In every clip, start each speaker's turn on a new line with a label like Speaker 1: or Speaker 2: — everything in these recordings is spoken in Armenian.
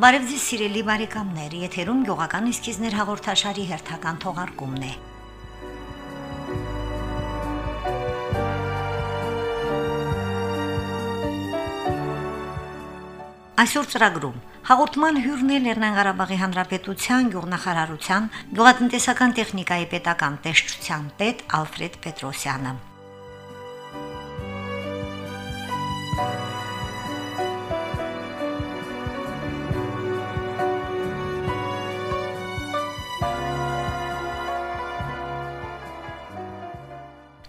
Speaker 1: Բարև ձեզ սիրելի բարեկամներ, եթերում գյուղական իսկիզներ հաղորդաշարի հերթական թողարկումն է։ Այսօր ծրագրում. հաղորդման հյուրն է Լեռնային Ղարաբաղի Հանրապետության գյուղնախարարության գյուղատնտեսական տեխնիկայի պետական տեսչության պետ Ալֆրեդ Պետրոսյանը։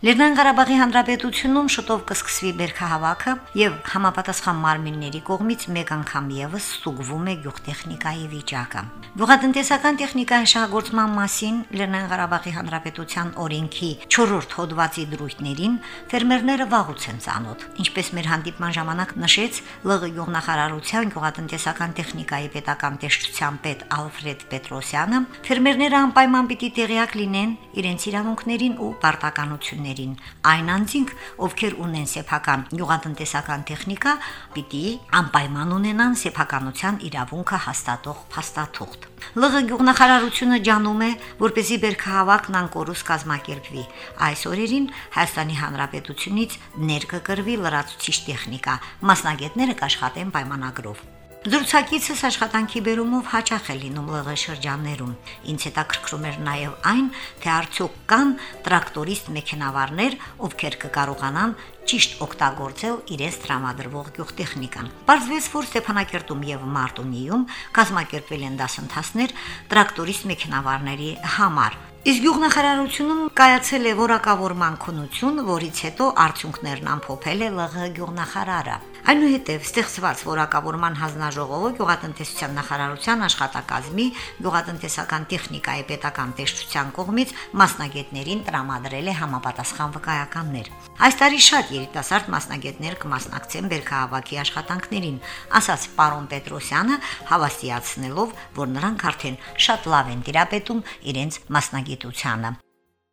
Speaker 1: Լեռնային Ղարաբաղի Հանրապետությունում շուտով կսկսվի բերքահավաքը եւ համապատասխան մարմինների կողմից մեկ անգամ եւս ստուգվում է գյուղտեխնիկայի վիճակը։ Գյուղատնտեսական տեխնիկայի շահգործման մասին Լեռնային Ղարաբաղի Հանրապետության օրենքի 4-րդ հոդվածի դրույթներին ֆերմերները վաղուց են ծանոթ։ Ինչպես մեր հանդիպման ժամանակ նշեց ԼՂ գյուղնախարարության գյուղատնտեսական տեխնիկայի պետական տեսչության պետ Ալֆրեդ Պետրոսյանը, ֆերմերները անպայման պիտի տեղյակ լինեն իրենց իրավունքներին ու պարտականություններին ընկերներին։ Այն անձինք, ովքեր ունեն սեփական գյուղատնտեսական տեխնիկա, պիտի անպայման ունենան սեփականության իրավունքը հաստատող փաստաթուղթ։ ԼՂ գյուղնախարարությունը ջանում է, որպեսի բերքահավաքն անկորուս կազմակերպվի։ Այս օրերին Հայաստանի Հանրապետությունից ներկկրվի լրացուցիչ տեխնիկա, մասնագետները կաշխատեն պայմանագրով։ Զրուցակիցս աշխատանքի բերումով հաճախ է լինում ԼՂ շրջաններում։ Ինձ հետաքրքրում էր նաև այն, թե արդյոք կան տրակտորիստ մեքենավարներ, ովքեր կկարողանան ճիշտ օգտագործել իրենց տրամադրվող գյուղտեխնիկան։ Պարզվեց, որ Ստեփանակերտում եւ Մարտունիում կազմակերպվել են դասընթացներ տրակտորիստ մեքենավարների համար։ Իսկ գյուղնախարարությունում կայացել է որակավորման քննություն, որից հետո արդյունքներն ամփոփել է ԼՂ գյուղնախարարը։ Այնուհետև ստեղծված որակավորման հանձնաժողովը գյուղատնտեսության նախարարության աշխատակազմի գյուղատնտեսական տեխնիկայի պետական տեսչության կողմից մասնագետներին տրամադրել է համապատասխան վկայականներ։ Այս տարի շատ երիտասարդ մասնագետներ կմասնակցեն բերքահավաքի աշխատանքներին, ասաց պարոն Պետրոսյանը, հավաստիացնելով, որ նրանք արդեն շատ լավ են դիրապետում իրենց մասնագիտությանը։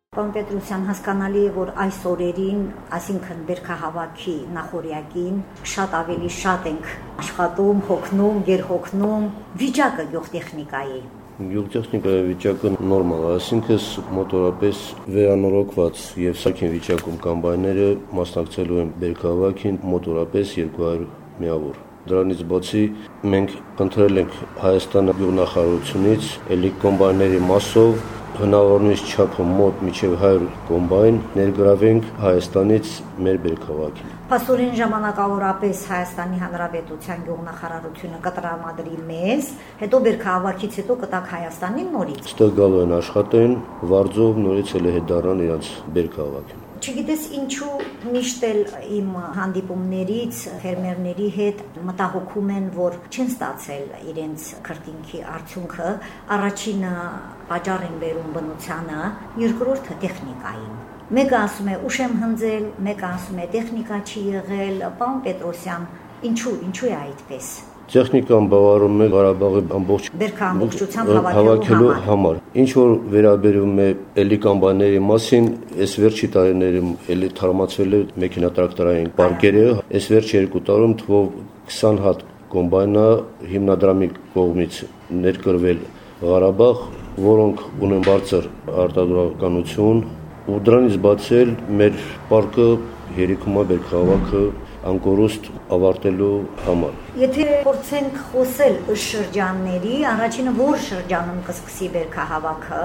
Speaker 1: Պարոն Պետրոսյան, հասկանալի է, որ այս օրերին, այսինքն բերքահավաքի նախորյակին, շատ ավելի շատ ենք աշխատում, հոգնում, գերհոգնում վիճակը գյուղտեխնիկայի
Speaker 2: Գյուղտեխնիկայի վիճակը նորմալ է, այսինքն մոտորապես վերանորոգված եւ սակին վիճակում կամբայները մասնակցելու են բերքահավաքին մոտորապես 200 միավոր։ Դրանից բացի մենք խնդրել ենք Հայաստանի գյուղնախարարությունից էլի կոմբայների մասով հնարավորինս չափը մոտ միջև 100 կոմբայն ներգրավենք Հայաստանից մեր բերքավակին։
Speaker 1: Փաստորեն ժամանակավորապես Հայաստանի Հանրապետության գյուղնախարարությունը կտրամադրի մեզ, հետո բերքահավաքից հետո կտակ Հայաստանին նորից։
Speaker 2: Ստե գալու են աշխատեն, վարձով նորից էլ հետարան իրանց բերքահավաքին։
Speaker 1: Չգիտես ինչու միշտ էլ իմ հանդիպումներից ֆերմերների հետ մտահոգում են, որ չեն ստացել իրենց քրտինքի արդյունքը, առաջինը պատճառ են բերում բնությանը, երկրորդը տեխնիկային։ Մեկը ասում է ուշ եմ հնձել, մեկը ասում է տեխնիկա չի եղել, պարոն Պետրոսյան, ինչու, ինչու է այդպես
Speaker 2: տեխնիկան բավարարում է Ղարաբաղի ամբողջ
Speaker 1: բերքամբողջությամբ հավաքելու
Speaker 2: համար։ Ինչ որ վերաբերում է էլի կամբաների մասին, այս վերջի տարիներում էլի թարմացվել է մեքենատրակտորային պարկերը, այս վերջ երկու տարում թվով 20 հատ կոմբայնա հիմնադրամի կողմից ներկրվել Ղարաբաղ, որոնք ունեն բարձր արտադրականություն ու դրանից բացել մեր պարկը երիկումա բերքահավաքը անկորուստ ավարտելու համար։
Speaker 1: Եթե փորձենք խոսել շրջանների, առաջինը որ շրջանում կսկսի բերքահավաքը,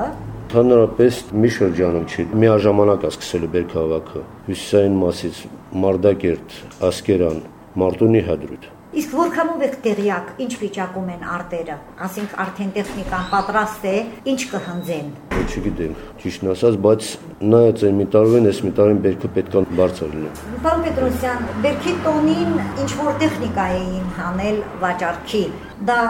Speaker 2: Հանրապես մի շրջանում չի, միաժամանակ է սկսել բերքահավաքը։ Հյուսիսային մասից Մարտակերտ, Ասկերան, Մարտունի հադրուտ
Speaker 1: Իսկ որքանով եք տեղյակ, ինչ վիճակում են արտերը։ Ասենք արդեն տեխնիկան պատրաստ է, ինչ կհնձեն։
Speaker 2: Չգիտեմ, ճիշտն ասած, բայց նայած այն մի տարվեն, այս մի տարին բերքը պետք է բարձր լինի։
Speaker 1: Պարոն Պետրոսյան, բերքի տոնին ինչ որ տեխնիկա էին հանել վաճառքի։ Դա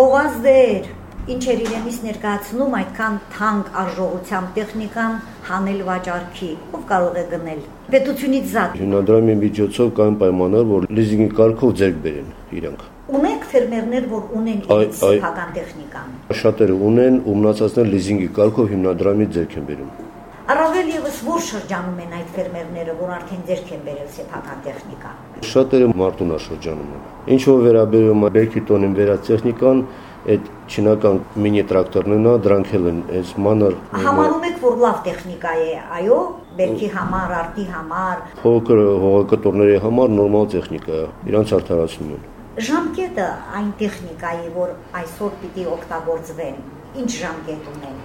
Speaker 1: գովազդ էր, ինչ էր իրենից ներկայացնում այդքան թանկ արժողությամբ տեխնիկան հանել վաճառքի, ով կարող է գնել։ Պետությունից զատ։
Speaker 2: Հիմնադրամի միջոցով կան պայմաններ, որ լիզինգի կարգով ձեռք բերեն իրանք։
Speaker 1: Ունեք ֆերմերներ, որ ունեն սեփական տեխնիկան։
Speaker 2: Շատերը ունեն ու մնացածները լիզինգի կարգով հիմնադրամի ձեռք են բերում։
Speaker 1: Առավել եւս որ շրջանում են այդ ֆերմերները, որ արդեն ձերք են բերել սեփական տեխնիկա։
Speaker 2: Շատերը մարտունա շրջանում են։ Ինչ որ վերաբերում է բերքի տոնին վերած տեխնիկան, այդ չինական մինի տրակտորներն ա դրանք էլ են այս մանր
Speaker 1: Համարում եք, որ լավ տեխնիկա է, այո, բերքի համար, արտի համար։
Speaker 2: փոքր հողակտորների համար նորմալ տեխնիկա է։ Իրանց արդարացնում են։
Speaker 1: Ժամկետը այն տեխնիկայի, որ այսօր պիտի օգտագործվեն, ինչ ժամկետ ունեն։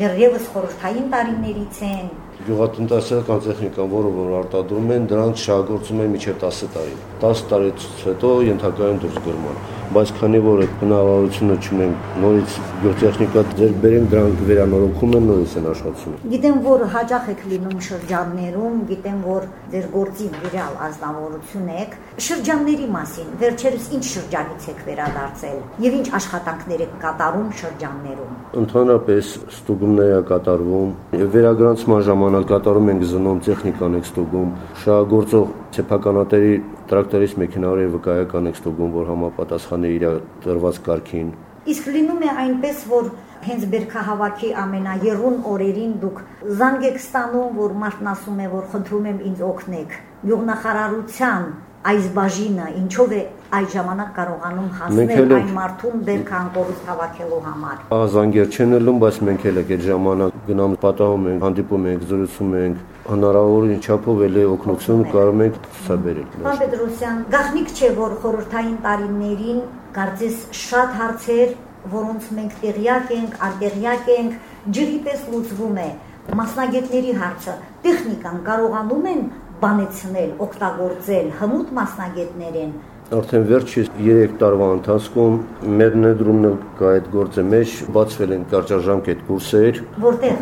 Speaker 1: Դեռևս խորհրդային տարիներից են,
Speaker 2: Գյուղատնտեսական տեխնիկան, որը որ արտադրում են, դրանք շահագործում են մինչև 10 տարի։ 10 տարից հետո ենթակայում դուրս գրման։ Բայց քանի որ այդ հնարավորությունը չունենք նորից գյուղտեխնիկա ձեր բերենք, դրանք վերանորոգում են, նորից են աշխատում։
Speaker 1: Գիտեմ, որ հաջող եք լինում շրջաններում, գիտեմ, որ ձեր գործի վիրալ ազնվորություն եք։ Շրջանների մասին վերջերս ինչ շրջանից եք վերադարձել եւ ինչ աշխատանքներ եք կատարում շրջաններում։
Speaker 2: Ընդհանրապես ստուգումներ է կատարվում եւ վերագրանցման ժամանակ կատարում ենք զնոմ տեխնիկան եք ստուգում, շահագործող սեփականատերի տրակտորից մեքենաների վկայական եք ստուգում, որ համապատասխան է իր տրված կարգին։
Speaker 1: Իսկ լինում է այնպես, որ հենց բերքահավաքի ամենաերուն օրերին դուք զանգ եք ստանում, որ մարդն ասում է, որ խնդրում եմ ինձ օգնեք։ Գյուղնախարարության այս բաժինը ինչով է այդ ժամանակ կարողանում հասնել այն մարդուն բերքանկորուստ հավաքելու համար։
Speaker 2: Ազանգեր չեն ելում, բայց մենք էլ այդ ժամանակ գնամ պատահում ենք, հանդիպում ենք, զրուցում ենք, հնարավոր ինչափով էլ է օգնություն կարող ենք ցուցաբերել։
Speaker 1: Պարոն Պետրոսյան, գաղտնիք չէ, որ խորհրդային տարիներին կարծես շատ հարցեր, որոնց մենք տեղյակ ենք, արտեղյակ ենք, ջրի պես լուծվում է մասնագետների հարցը։ Տեխնիկան կարողանում են բանեցնել, օգտագործել հմուտ մասնագետներ են։
Speaker 2: Արդեն վերջի 3 տարվա ընթացքում մեր ներդրումն կա այդ գործի մեջ բացվել են կարճաժամկետ կուրսեր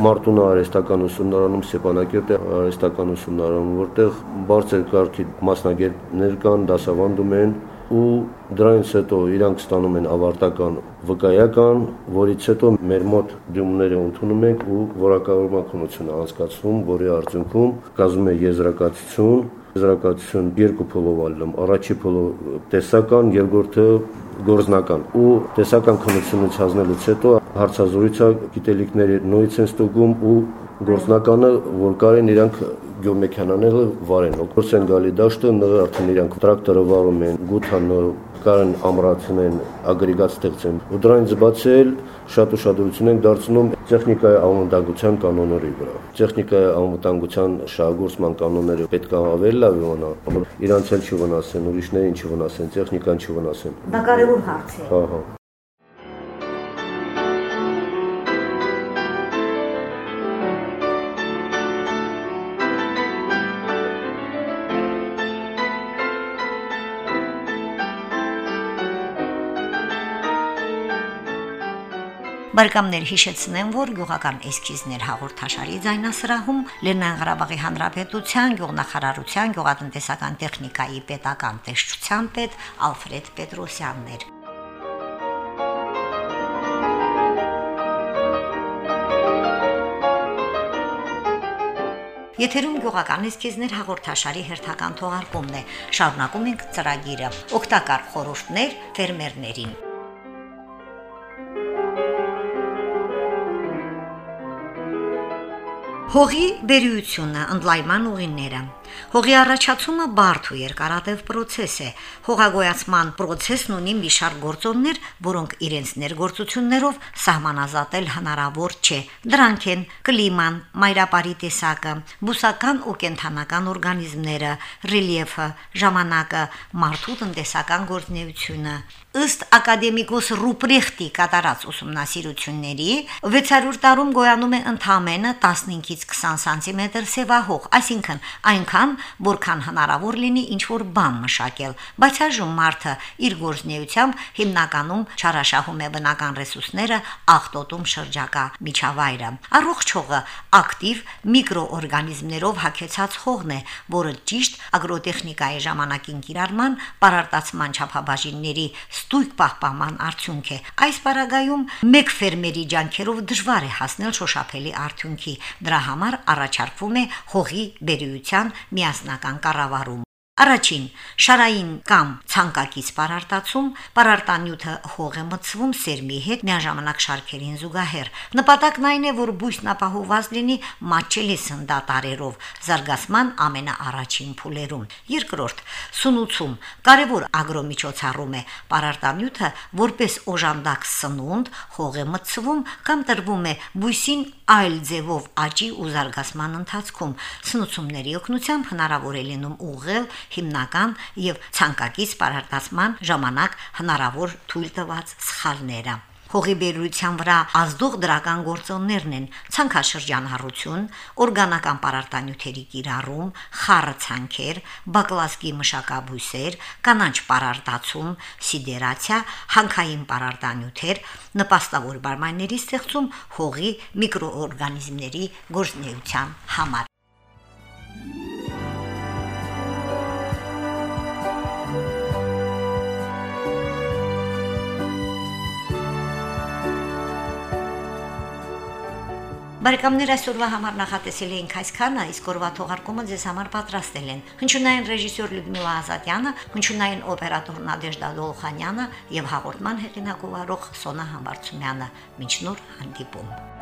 Speaker 2: Մարտունա արհեստական ուսումնարանում Ստեփանակերտի արհեստական ուսումնարանում, որտեղ բարձր կարգի մասնագետներ կան, դասավանդում են ու դրանից հետո իրանք ստանում են ավարտական վկայական, որից հետո մեր մոտ դիմումները ընդունում ենք ու որակավորման քննություն անցկացվում, որի արդյունքում կազմում է եզրակացություն եզրակացություն երկու փոլով ալնում առաջի փոլով տեսական երկրորդը գործնական ու տեսական քննությունից հանձնելուց հետո հարցազրույցը գիտելիքների նույնից են ստուգում ու գործնականը որ կարեն իրանք գյուղմեքանաները վարեն օգուտ են գալի դաշտը նոր արդեն իրանք տրակտորը վարում են գութանը կարեն ամրացնեն ագրեգատ ստեղծեն ու դրանից բացել շատ ուշադրություն ենք դարձնում տեխնիկայի անվտանգության կանոնների վրա։ Տեխնիկայի անվտանգության շահագործման կանոնները պետք է ավելի լավ իմանա, որ իրանց էլ չվնասեն, ուրիշներին չվնասեն, տեխնիկան չվնասեն։
Speaker 1: դա կարևոր հարց է։
Speaker 2: Հա, հա։
Speaker 1: Բարգամներ հիշեցնեմ, որ գյուղական էսքիզներ հաղորդաշարի ձայնասրահում Լեռնային Ղարաբաղի Հանրապետության գյուղնախարարության գյուղատնտեսական տեխնիկայի պետական տեսչության պետ Ալֆրեդ Պետրոսյանն էր։ Եթերում գյուղական էսքիզներ հաղորդաշարի հերթական թողարկումն է։ Շարունակում ենք ծրագիրը։ Օգտակար խորհուրդներ ֆերմերներին։ Հողի բերությունը, ընդլայնման ուղիները։ Հողի առաջացումը բարդ ու երկարատև process է։ Հողագոյացման process-ն ունի մի շարք գործոններ, որոնք իրենց ներգործություններով սահմանազատել հնարավոր չէ։ Դրանք են կլիման, մայրապարի տեսակը, բուսական ու կենթանական օրգանիզմները, ռելիեֆը, ժամանակը, մարդու տնտեսական գործունեությունը, ըստ ակադեմիկոս Ռուպրեխտի կատարած ուսումնասիրությունների 600 տարում գոյանում է ընդամենը 15-ից 20 սանտիմետր սևահող, այսինքն այնքան, որքան հնարավոր լինի ինչ որ բան մշակել, բայց այժմ մարդը իր գործնեությամբ հիմնականում չարաշահում է բնական ռեսուրսները, աղտոտում շրջակա միջավայրը։ Առողջ հողը ակտիվ միկրոօրգանիզմներով հագեցած հողն է, որը ճիշտ ագրոտեխնիկայի ժամանակին կիրառման, պարարտացման չափաբաժինների ստույգ պահպանման արդյունք է։ Այս պարագայում մեկ ֆերմերի ջանքերով դժվար է հասնել շոշափելի արդյունքի։ Դրա համար առաջարկվում է հողի բերիության միասնական կառավարում։ Առաջին՝ շարային կամ ցանկակից պարարտացում, պարարտանյութը հող է մտցվում սերմի հետ միաժամանակ շարքերին զուգահեռ։ Նպատակն այն է, որ բույսն ապահովված լինի մատչելի սնդատարերով զարգացման ամենաառաջին փուլերում։ Երկրորդ՝ սնուցում։ Կարևոր ագրոմիջոցառում է պարարտանյութը որպես օժանդակ սնունդ հող է մտցվում կամ տրվում է բույսին այլ ձևով աճի ու զարգացման ընթացքում։ Սնուցումների օգնությամբ հնարավոր է լինում ուղղել հիմնական եւ ցանկակից պարարտացման ժամանակ հնարավոր թույլ տված սխալները։ Հողի բերության վրա ազդող դրական գործոններն են ցանքաշրջանառություն, օրգանական պարարտանյութերի կիրառում, խառը ցանքեր, բակլասկի մշակաբույսեր, կանաչ պարարտացում, սիդերացիա, հանքային պարարտանյութեր, նպաստավոր բարմայրների ստեղծում հողի միկրոօրգանիզմների գործնեության համար։ Բարեկամներ այսօրվա համար նախատեսել էինք այսքանը, իսկ օրվա թողարկումը ձեզ համար պատրաստել են. Հնչյունային ռեժիսոր Լյուդմիլա Ազատյանը, հնչյունային օպերատոր Նադեժդա Դոլխանյանը եւ հաղորդման հեղինակ ով Սոնա Համբարձումյանը։ Մինչ նոր հանդիպում։